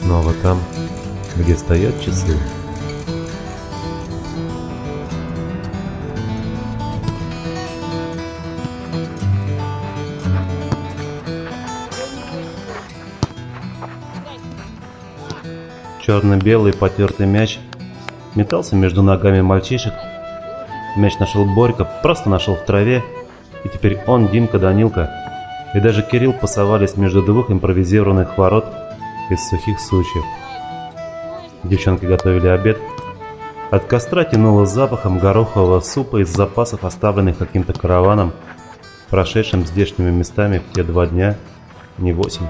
Снова там, где стоят часы. Черно-белый потертый мяч метался между ногами мальчишек. Мяч нашел Борька, просто нашел в траве, и теперь он, Димка, Данилка и даже Кирилл пасовались между двух импровизированных ворот из сухих сучьев. Девчонки готовили обед. От костра тянуло запахом горохового супа из запасов, оставленных каким-то караваном, прошедшим здешними местами в те два дня, не восемь,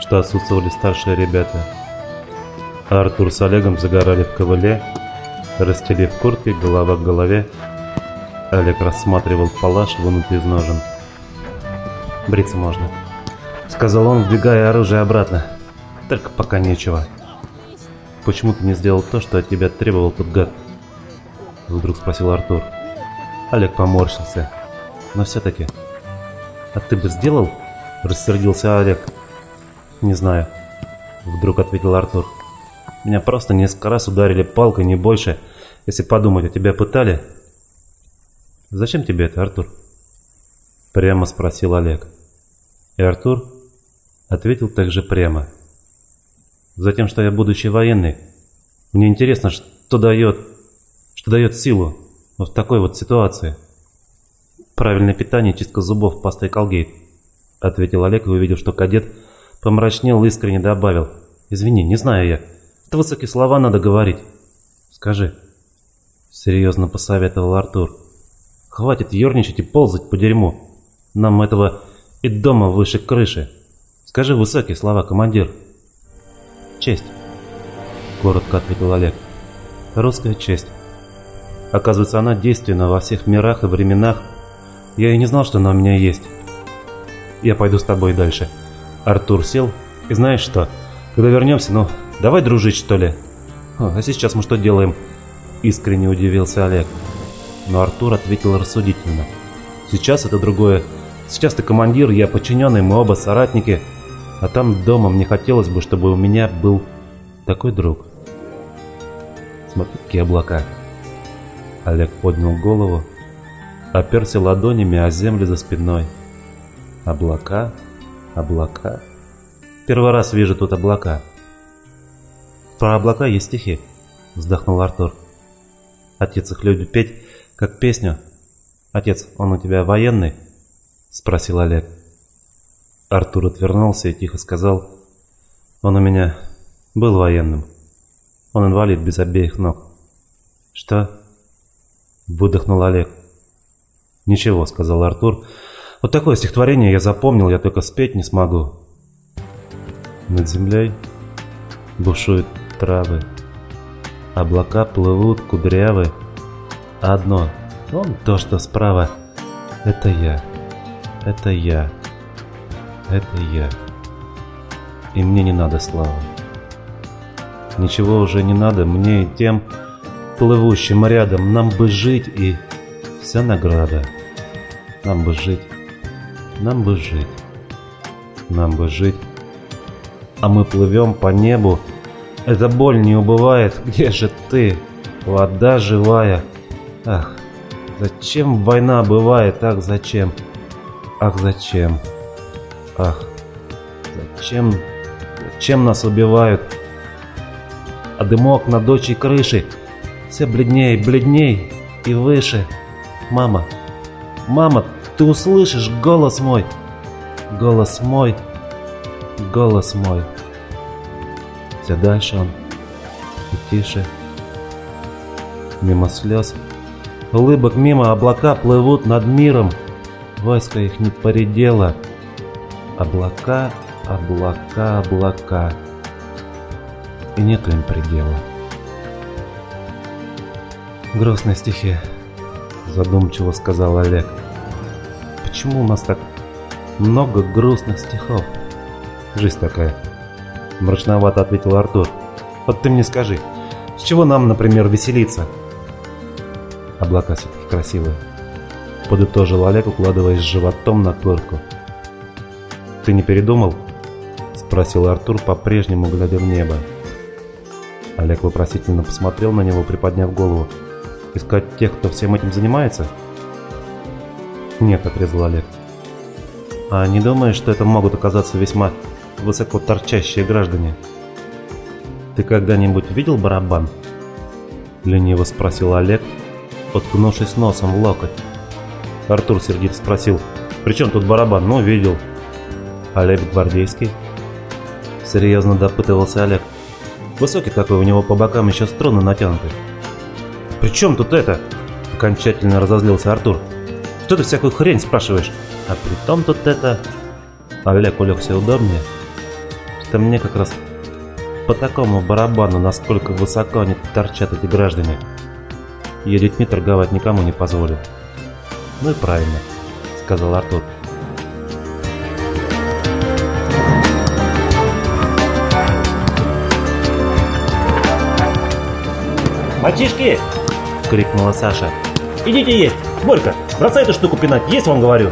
что отсутствовали старшие ребята. Артур с Олегом загорали в ковыле, расстелив куртки голова к голове. Олег рассматривал палаш, вынутый из ножен. «Бриться можно», — сказал он, вбегая оружие обратно. «Только пока нечего». «Почему ты не сделал то, что от тебя требовал тот гад?» Вдруг спросил Артур. Олег поморщился. «Но все-таки...» «А ты бы сделал?» Рассердился Олег. «Не знаю», — вдруг ответил Артур. «Меня просто несколько раз ударили палкой, не больше. Если подумать, а тебя пытали...» «Зачем тебе это, Артур?» Прямо спросил Олег. И Артур ответил также прямо. Затем, что я, будучи военный, мне интересно, что дает, что дает силу в такой вот ситуации. Правильное питание, чистка зубов, паста и колгейт, ответил Олег и увидел, что кадет помрачнел искренне добавил. Извини, не знаю я. Это высокие слова надо говорить. Скажи. Серьезно посоветовал Артур. Хватит ерничать и ползать по дерьму. Нам этого и дома выше крыши. Скажи высокие слова, командир. Честь. Коротко ответил Олег. Русская честь. Оказывается, она действенна во всех мирах и временах. Я и не знал, что она у меня есть. Я пойду с тобой дальше. Артур сел. И знаешь что? Когда вернемся, ну, давай дружить, что ли? А сейчас мы что делаем? Искренне удивился Олег. Но Артур ответил рассудительно. Сейчас это другое. Сейчас ты командир, я подчиненный, мы оба соратники. А там дома мне хотелось бы, чтобы у меня был такой друг. Смотри, какие облака. Олег поднял голову, оперся ладонями о землю за спиной. Облака, облака. Первый раз вижу тут облака. Про облака есть стихи, вздохнул Артур. Отец их любит петь, как песню. Отец, он у тебя военный? Спросил Олег. Артур отвернулся и тихо сказал, он у меня был военным. Он инвалид без обеих ног. Что? Выдохнул Олег. Ничего, сказал Артур. Вот такое стихотворение я запомнил, я только спеть не смогу. Над землей бушуют травы, облака плывут кудрявы. Одно, вон то, что справа, это я. Это я. Это я. И мне не надо славы. Ничего уже не надо мне и тем, плывущим рядом. Нам бы жить и вся награда. Нам бы жить. Нам бы жить. Нам бы жить. А мы плывем по небу. Эта боль не убывает. Где же ты? Вода живая. Ах, зачем война бывает? Ах, зачем? Ах, зачем? Ах, зачем? Зачем нас убивают? А дымок на дочей крыши все бледней, бледней и выше. Мама, мама, ты услышишь голос мой? Голос мой, голос мой. Все дальше он и тише. Мимо слез, улыбок мимо облака плывут над миром. Войско их не поредело. Облака, облака, облака. И нету им предела. Грустные стихи, задумчиво сказал Олег. Почему у нас так много грустных стихов? Жизнь такая. Мрачновато ответил Артур. Вот ты мне скажи, с чего нам, например, веселиться? Облака все-таки красивые подытожил Олег, укладываясь животом на корку. «Ты не передумал?» – Спросил Артур, по-прежнему глядя в небо. Олег вопросительно посмотрел на него, приподняв голову. «Искать тех, кто всем этим занимается?» «Нет», — отрезал Олег. «А не думаешь, что это могут оказаться весьма высоко торчащие граждане?» «Ты когда-нибудь видел барабан?» Лениво спросил Олег, уткнувшись носом в локоть. Артур сердито спросил, «При тут барабан?» «Ну, видел». «Олег гвардейский?» Серьезно допытывался Олег. Высокий такой, у него по бокам еще струны натянуты. «При чем тут это?» Окончательно разозлился Артур. «Что ты всякую хрень спрашиваешь?» «А при том тут это...» Олег улегся удобнее. «Что мне как раз по такому барабану, насколько высоко они торчат эти граждане. Я детьми торговать никому не позволю». «Ну и правильно», — сказал Артур. «Мальчишки!» — крикнула Саша. «Идите есть! Борька, бросай эту штуку пинать, есть вам говорю!»